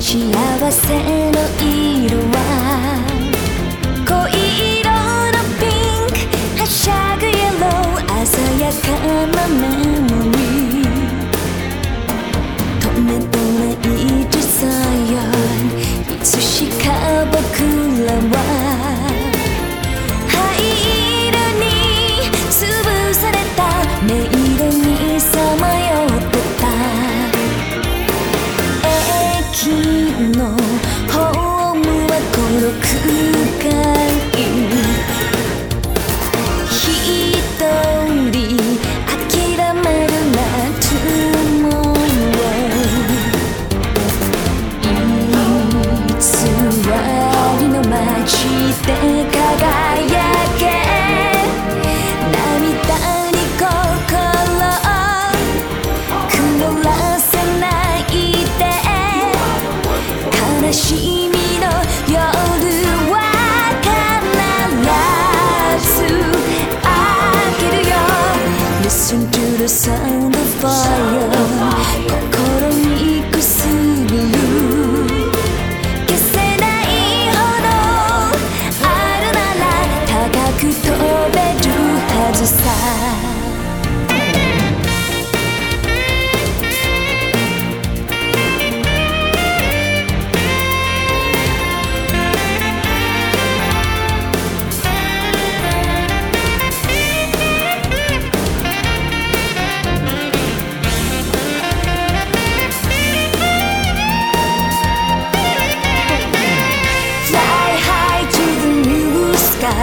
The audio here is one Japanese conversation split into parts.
幸せの色は濃い色のピンク。はしゃぐイエロー鮮やかな目のホームはこの空間一人諦める夏も偽りの街で輝く the sound of fire.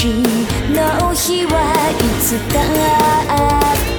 日の日はいつだって